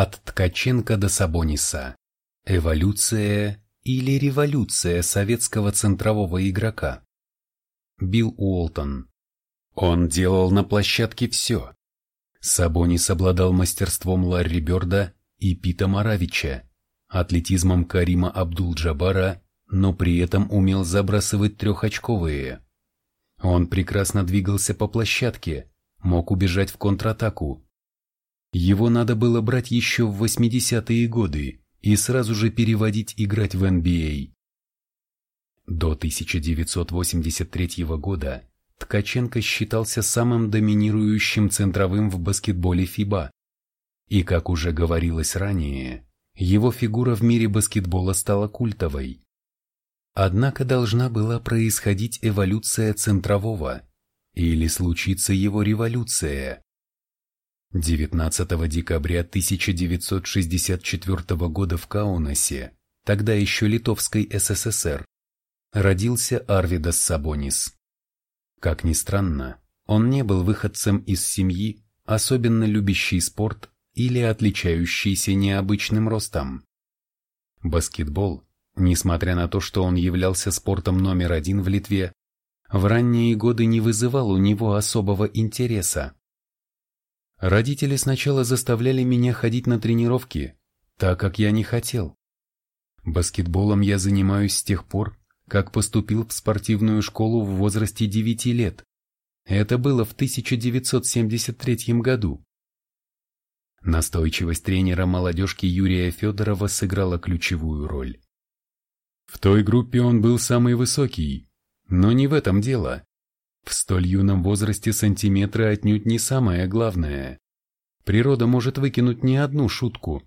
От Ткаченко до Сабониса. Эволюция или революция советского центрового игрока. Билл Уолтон. Он делал на площадке все. Сабонис обладал мастерством Ларри Бёрда и Пита Маравича, атлетизмом Карима Абдул-Джабара, но при этом умел забрасывать трехочковые. Он прекрасно двигался по площадке, мог убежать в контратаку. Его надо было брать еще в 80-е годы и сразу же переводить играть в NBA. До 1983 года Ткаченко считался самым доминирующим центровым в баскетболе ФИБА. И, как уже говорилось ранее, его фигура в мире баскетбола стала культовой. Однако должна была происходить эволюция центрового, или случиться его революция. 19 декабря 1964 года в Каунасе, тогда еще Литовской СССР, родился Арвидас Сабонис. Как ни странно, он не был выходцем из семьи, особенно любящей спорт или отличающейся необычным ростом. Баскетбол, несмотря на то, что он являлся спортом номер один в Литве, в ранние годы не вызывал у него особого интереса. Родители сначала заставляли меня ходить на тренировки, так как я не хотел. Баскетболом я занимаюсь с тех пор, как поступил в спортивную школу в возрасте 9 лет. Это было в 1973 году. Настойчивость тренера молодежки Юрия Федорова сыграла ключевую роль. В той группе он был самый высокий, но не в этом дело. В столь юном возрасте сантиметры отнюдь не самое главное. Природа может выкинуть не одну шутку.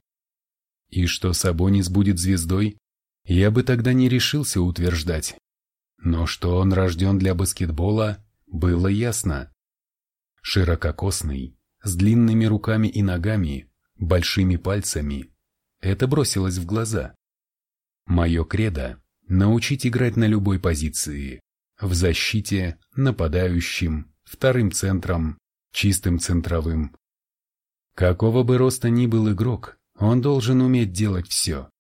И что Сабонис будет звездой, я бы тогда не решился утверждать. Но что он рожден для баскетбола, было ясно. Ширококосный, с длинными руками и ногами, большими пальцами. Это бросилось в глаза. Мое кредо – научить играть на любой позиции. В защите, нападающим, вторым центром, чистым центровым. Какого бы роста ни был игрок, он должен уметь делать все.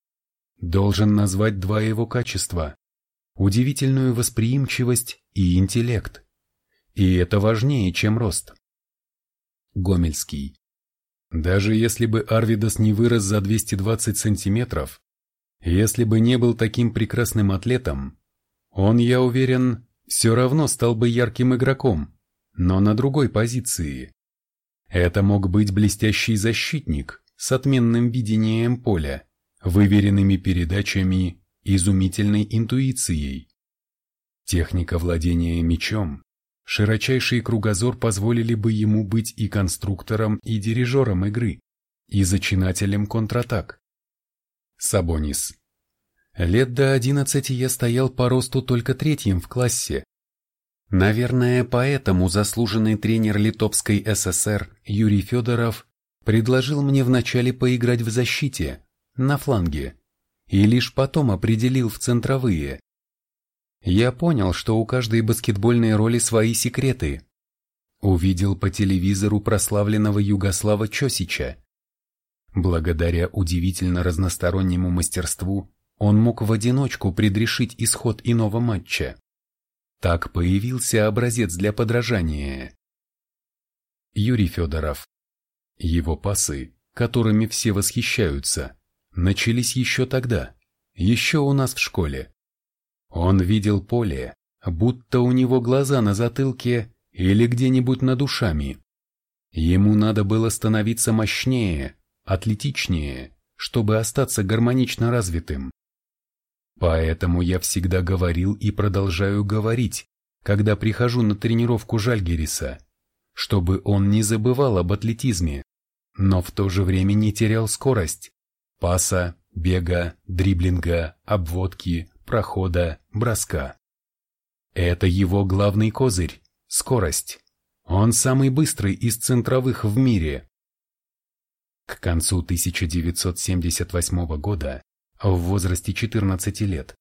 Должен назвать два его качества – удивительную восприимчивость и интеллект. И это важнее, чем рост. Гомельский. Даже если бы Арвидас не вырос за 220 сантиметров, если бы не был таким прекрасным атлетом, он, я уверен, все равно стал бы ярким игроком, но на другой позиции. Это мог быть блестящий защитник с отменным видением поля, выверенными передачами, изумительной интуицией. Техника владения мечом, широчайший кругозор позволили бы ему быть и конструктором, и дирижером игры, и зачинателем контратак. Сабонис. Лет до одиннадцати я стоял по росту только третьим в классе. Наверное, поэтому заслуженный тренер Литовской ССР Юрий Федоров предложил мне вначале поиграть в защите, на фланге, и лишь потом определил в центровые. Я понял, что у каждой баскетбольной роли свои секреты. Увидел по телевизору прославленного Югослава Чосича, Благодаря удивительно разностороннему мастерству он мог в одиночку предрешить исход иного матча. Так появился образец для подражания. Юрий Федоров. Его пасы, которыми все восхищаются, начались еще тогда, еще у нас в школе. Он видел поле, будто у него глаза на затылке или где-нибудь над ушами. Ему надо было становиться мощнее, атлетичнее, чтобы остаться гармонично развитым. Поэтому я всегда говорил и продолжаю говорить, когда прихожу на тренировку Жальгериса, чтобы он не забывал об атлетизме, но в то же время не терял скорость, паса, бега, дриблинга, обводки, прохода, броска. Это его главный козырь – скорость. Он самый быстрый из центровых в мире. К концу 1978 года, в возрасте 14 лет,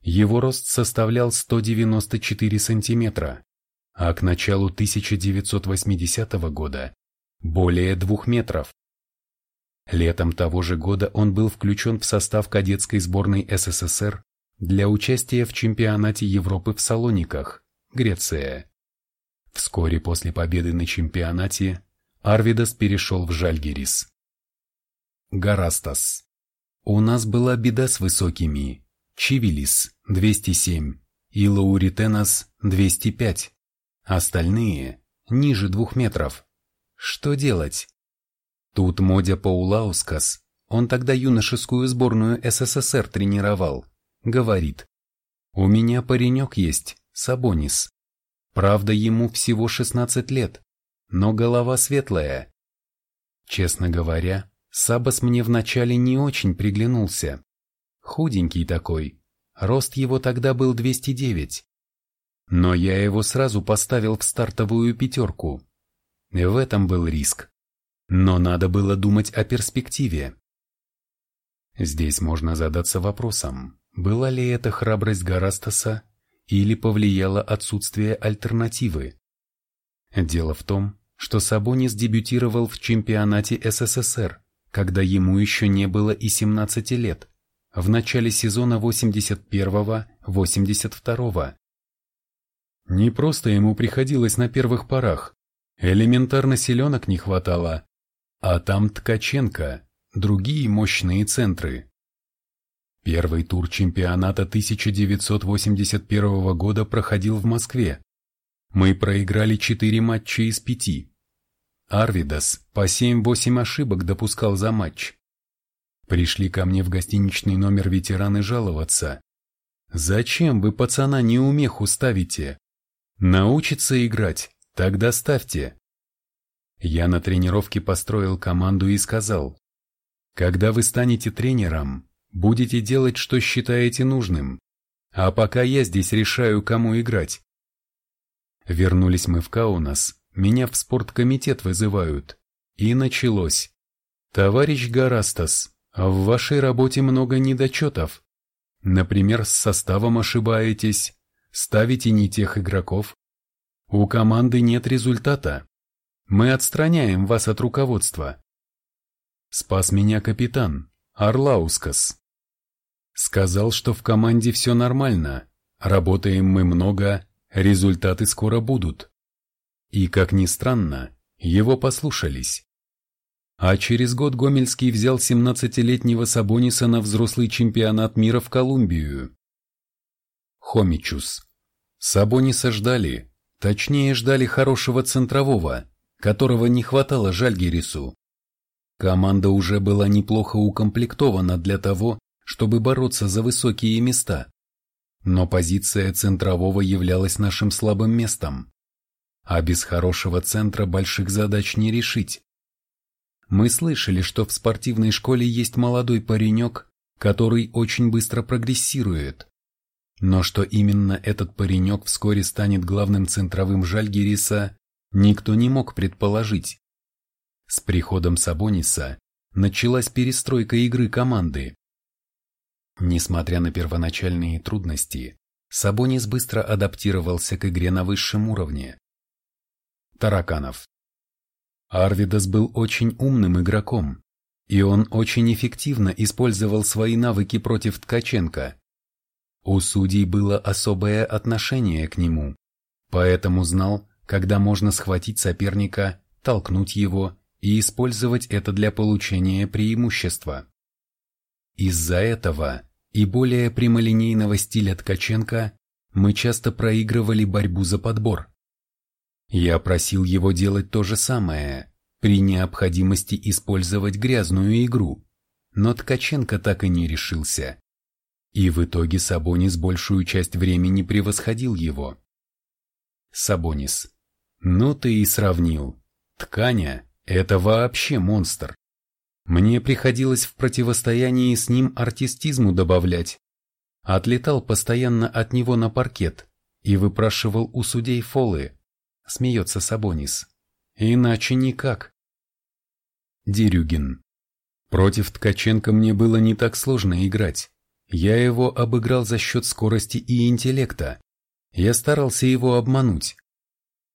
его рост составлял 194 сантиметра, а к началу 1980 года – более двух метров. Летом того же года он был включен в состав кадетской сборной СССР для участия в чемпионате Европы в Салониках, Греция. Вскоре после победы на чемпионате Арвидас перешел в Жальгерис. Гарастас. У нас была беда с высокими. Чивилис – 207 и Лауритенас – 205. Остальные – ниже двух метров. Что делать? Тут Модя Паулаускас, он тогда юношескую сборную СССР тренировал, говорит. У меня паренек есть, Сабонис. Правда, ему всего 16 лет, но голова светлая. Честно говоря, Сабас мне вначале не очень приглянулся. Худенький такой, рост его тогда был 209. Но я его сразу поставил в стартовую пятерку. В этом был риск. Но надо было думать о перспективе. Здесь можно задаться вопросом, была ли это храбрость Гарастаса или повлияло отсутствие альтернативы. Дело в том, что Сабонис дебютировал в чемпионате СССР, когда ему еще не было и 17 лет, в начале сезона 81-82. Не просто ему приходилось на первых порах, элементарно селенок не хватало, а там Ткаченко, другие мощные центры. Первый тур чемпионата 1981 года проходил в Москве. Мы проиграли 4 матча из 5. Арвидас по 7-8 ошибок допускал за матч. Пришли ко мне в гостиничный номер ветераны жаловаться. «Зачем вы пацана неумеху ставите? Научится играть, тогда ставьте. Я на тренировке построил команду и сказал, когда вы станете тренером, будете делать, что считаете нужным, а пока я здесь решаю, кому играть. Вернулись мы в Каунас, меня в спорткомитет вызывают, и началось. Товарищ Гарастас, в вашей работе много недочетов. Например, с составом ошибаетесь, ставите не тех игроков. У команды нет результата. Мы отстраняем вас от руководства. Спас меня капитан, Орлаускас. Сказал, что в команде все нормально, работаем мы много, результаты скоро будут. И, как ни странно, его послушались. А через год Гомельский взял 17-летнего Сабониса на взрослый чемпионат мира в Колумбию. Хомичус. Сабониса ждали, точнее ждали хорошего центрового, которого не хватало Жальгерису. Команда уже была неплохо укомплектована для того, чтобы бороться за высокие места. Но позиция центрового являлась нашим слабым местом. А без хорошего центра больших задач не решить. Мы слышали, что в спортивной школе есть молодой паренек, который очень быстро прогрессирует. Но что именно этот паренек вскоре станет главным центровым Жальгериса, никто не мог предположить. С приходом Сабониса началась перестройка игры команды. Несмотря на первоначальные трудности, Сабонис быстро адаптировался к игре на высшем уровне. Тараканов. Арвидас был очень умным игроком, и он очень эффективно использовал свои навыки против Ткаченко. У судей было особое отношение к нему, поэтому знал, когда можно схватить соперника, толкнуть его и использовать это для получения преимущества. Из-за этого и более прямолинейного стиля Ткаченко мы часто проигрывали борьбу за подбор. Я просил его делать то же самое, при необходимости использовать грязную игру, но Ткаченко так и не решился. И в итоге Сабонис большую часть времени превосходил его. Сабонис. Ну ты и сравнил. Тканя – это вообще монстр. Мне приходилось в противостоянии с ним артистизму добавлять. Отлетал постоянно от него на паркет и выпрашивал у судей фолы. Смеется Сабонис. Иначе никак. Дерюгин. Против Ткаченко мне было не так сложно играть. Я его обыграл за счет скорости и интеллекта. Я старался его обмануть,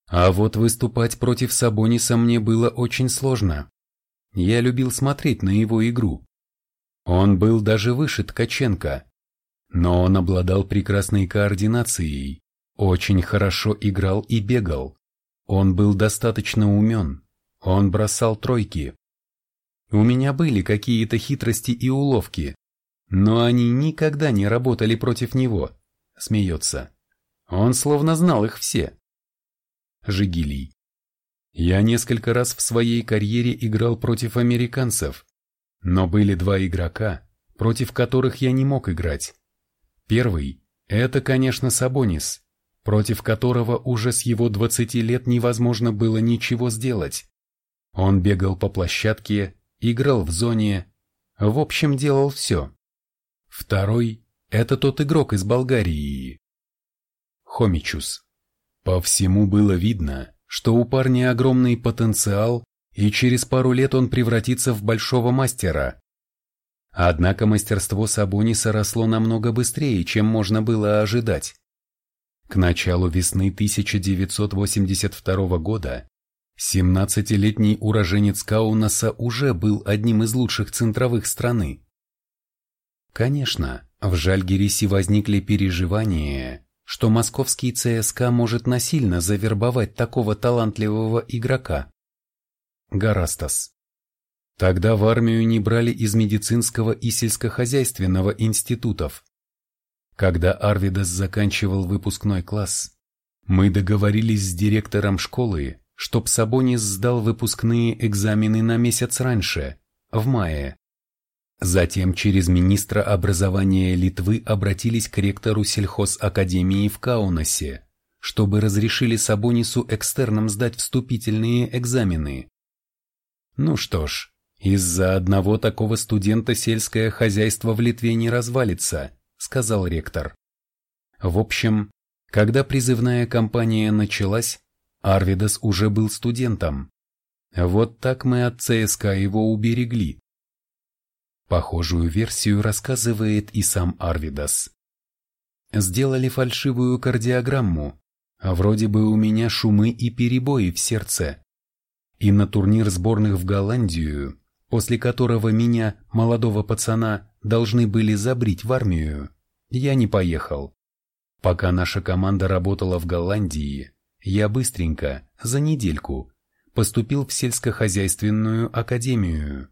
а вот выступать против Сабониса мне было очень сложно. Я любил смотреть на его игру. Он был даже выше Ткаченко. Но он обладал прекрасной координацией, очень хорошо играл и бегал. Он был достаточно умен. Он бросал тройки. У меня были какие-то хитрости и уловки, но они никогда не работали против него. Смеется. Он словно знал их все. Жигилий. Я несколько раз в своей карьере играл против американцев, но были два игрока, против которых я не мог играть. Первый – это, конечно, Сабонис, против которого уже с его 20 лет невозможно было ничего сделать. Он бегал по площадке, играл в зоне, в общем, делал все. Второй – это тот игрок из Болгарии. Хомичус. По всему было видно, что у парня огромный потенциал, и через пару лет он превратится в большого мастера. Однако мастерство Сабониса росло намного быстрее, чем можно было ожидать. К началу весны 1982 года 17-летний уроженец Каунаса уже был одним из лучших центровых страны. Конечно, в Жальгирисе возникли переживания, что московский ЦСКА может насильно завербовать такого талантливого игрока. Гарастас. Тогда в армию не брали из медицинского и сельскохозяйственного институтов. Когда Арвидас заканчивал выпускной класс, мы договорились с директором школы, чтоб Сабонис сдал выпускные экзамены на месяц раньше, в мае. Затем через министра образования Литвы обратились к ректору сельхозакадемии в Каунасе, чтобы разрешили Сабонису экстерном сдать вступительные экзамены. Ну что ж, из-за одного такого студента сельское хозяйство в Литве не развалится, сказал ректор. В общем, когда призывная кампания началась, Арвидас уже был студентом. Вот так мы от ЦСКА его уберегли. Похожую версию рассказывает и сам Арвидас. Сделали фальшивую кардиограмму, вроде бы у меня шумы и перебои в сердце. И на турнир сборных в Голландию, после которого меня, молодого пацана, должны были забрить в армию, я не поехал. Пока наша команда работала в Голландии, я быстренько, за недельку, поступил в сельскохозяйственную академию.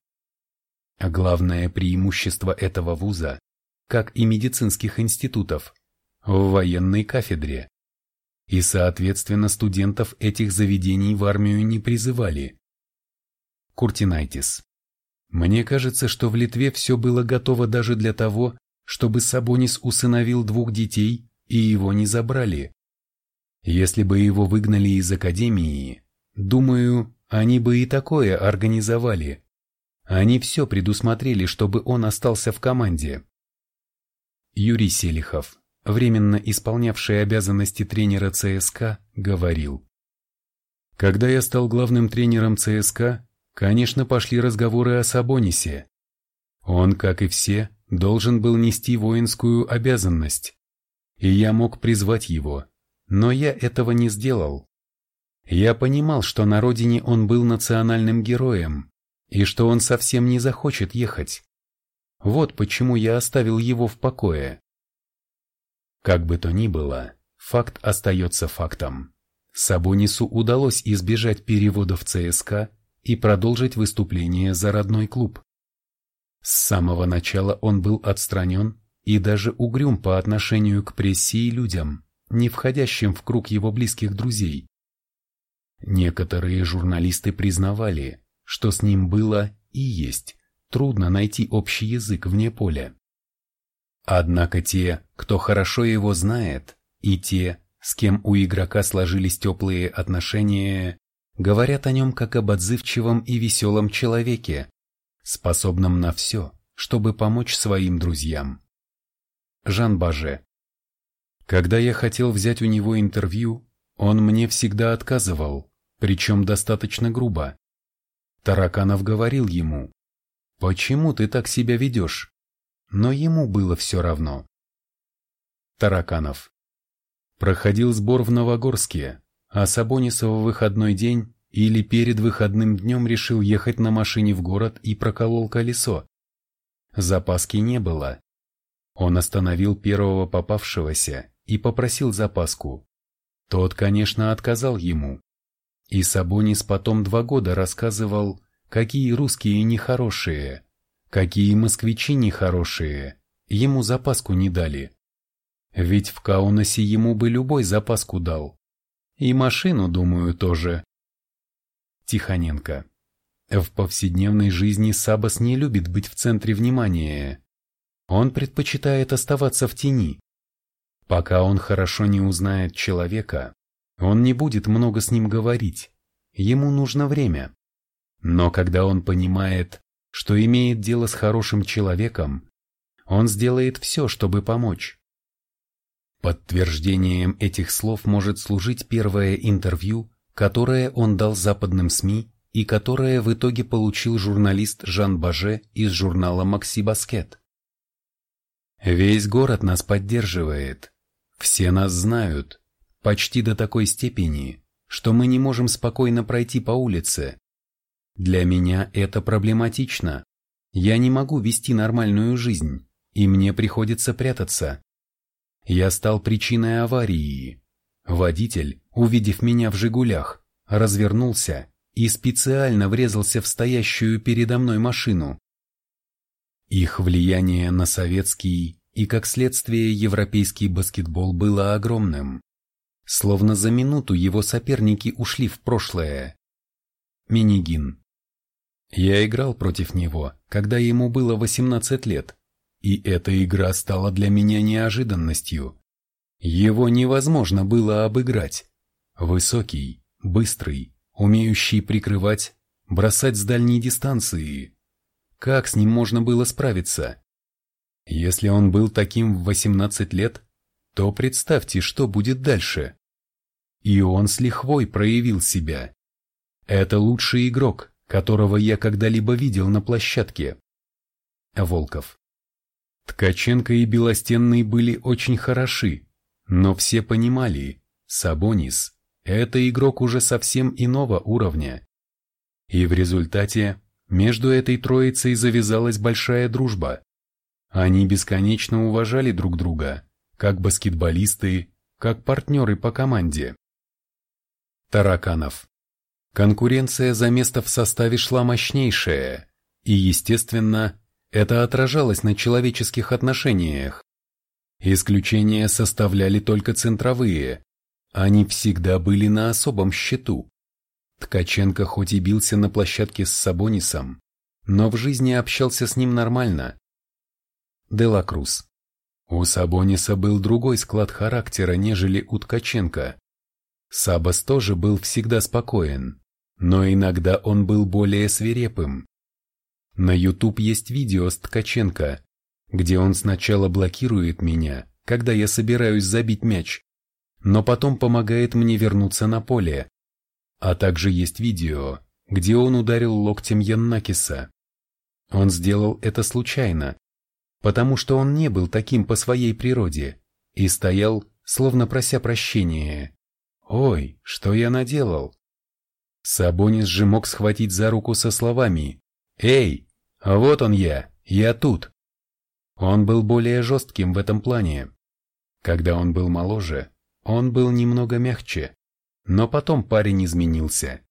А главное преимущество этого вуза, как и медицинских институтов, в военной кафедре. И, соответственно, студентов этих заведений в армию не призывали. Куртинайтис. Мне кажется, что в Литве все было готово даже для того, чтобы Сабонис усыновил двух детей и его не забрали. Если бы его выгнали из академии, думаю, они бы и такое организовали. Они все предусмотрели, чтобы он остался в команде. Юрий Селихов, временно исполнявший обязанности тренера ЦСКА, говорил. Когда я стал главным тренером ЦСКА, конечно, пошли разговоры о Сабонисе. Он, как и все, должен был нести воинскую обязанность, и я мог призвать его, но я этого не сделал. Я понимал, что на родине он был национальным героем, и что он совсем не захочет ехать. Вот почему я оставил его в покое. Как бы то ни было, факт остается фактом. Сабонису удалось избежать перевода в ЦСКА и продолжить выступление за родной клуб. С самого начала он был отстранен и даже угрюм по отношению к прессе и людям не входящим в круг его близких друзей. Некоторые журналисты признавали, что с ним было и есть трудно найти общий язык вне поля. Однако те, кто хорошо его знает, и те, с кем у игрока сложились теплые отношения, говорят о нем как об отзывчивом и веселом человеке, способном на все, чтобы помочь своим друзьям. Жан Баже когда я хотел взять у него интервью, он мне всегда отказывал, причем достаточно грубо. Тараканов говорил ему, «Почему ты так себя ведешь?» Но ему было все равно. Тараканов. Проходил сбор в Новогорске, а Сабонисов в выходной день, или перед выходным днем решил ехать на машине в город и проколол колесо. Запаски не было. Он остановил первого попавшегося и попросил запаску. Тот, конечно, отказал ему. И Сабонис потом два года рассказывал, какие русские нехорошие, какие москвичи нехорошие, ему запаску не дали. Ведь в Каунасе ему бы любой запаску дал. И машину, думаю, тоже. Тихоненко. В повседневной жизни Сабас не любит быть в центре внимания. Он предпочитает оставаться в тени. Пока он хорошо не узнает человека, он не будет много с ним говорить. Ему нужно время. Но когда он понимает, что имеет дело с хорошим человеком, он сделает все, чтобы помочь. Подтверждением этих слов может служить первое интервью, которое он дал западным СМИ и которое в итоге получил журналист Жан Баже из журнала «Макси Баскет». Весь город нас поддерживает. Все нас знают. Почти до такой степени, что мы не можем спокойно пройти по улице. Для меня это проблематично. Я не могу вести нормальную жизнь, и мне приходится прятаться. Я стал причиной аварии. Водитель, увидев меня в «Жигулях», развернулся и специально врезался в стоящую передо мной машину. Их влияние на советский и, как следствие, европейский баскетбол было огромным. Словно за минуту его соперники ушли в прошлое. Минигин. Я играл против него, когда ему было 18 лет, и эта игра стала для меня неожиданностью. Его невозможно было обыграть. Высокий, быстрый, умеющий прикрывать, бросать с дальней дистанции. Как с ним можно было справиться? Если он был таким в 18 лет, то представьте, что будет дальше. И он с лихвой проявил себя. Это лучший игрок, которого я когда-либо видел на площадке. Волков. Ткаченко и Белостенный были очень хороши, но все понимали, Сабонис – это игрок уже совсем иного уровня. И в результате между этой троицей завязалась большая дружба. Они бесконечно уважали друг друга, как баскетболисты, как партнеры по команде. Тараканов. Конкуренция за место в составе шла мощнейшая, и, естественно, это отражалось на человеческих отношениях. Исключения составляли только центровые. Они всегда были на особом счету. Ткаченко хоть и бился на площадке с Сабонисом, но в жизни общался с ним нормально. Делакрус. У Сабониса был другой склад характера, нежели у Ткаченко. Сабас тоже был всегда спокоен, но иногда он был более свирепым. На YouTube есть видео с Ткаченко, где он сначала блокирует меня, когда я собираюсь забить мяч, но потом помогает мне вернуться на поле. А также есть видео, где он ударил локтем Яннакиса. Он сделал это случайно, потому что он не был таким по своей природе и стоял, словно прося прощения. «Ой, что я наделал?» Сабонис же мог схватить за руку со словами «Эй, вот он я, я тут!» Он был более жестким в этом плане. Когда он был моложе, он был немного мягче, но потом парень изменился.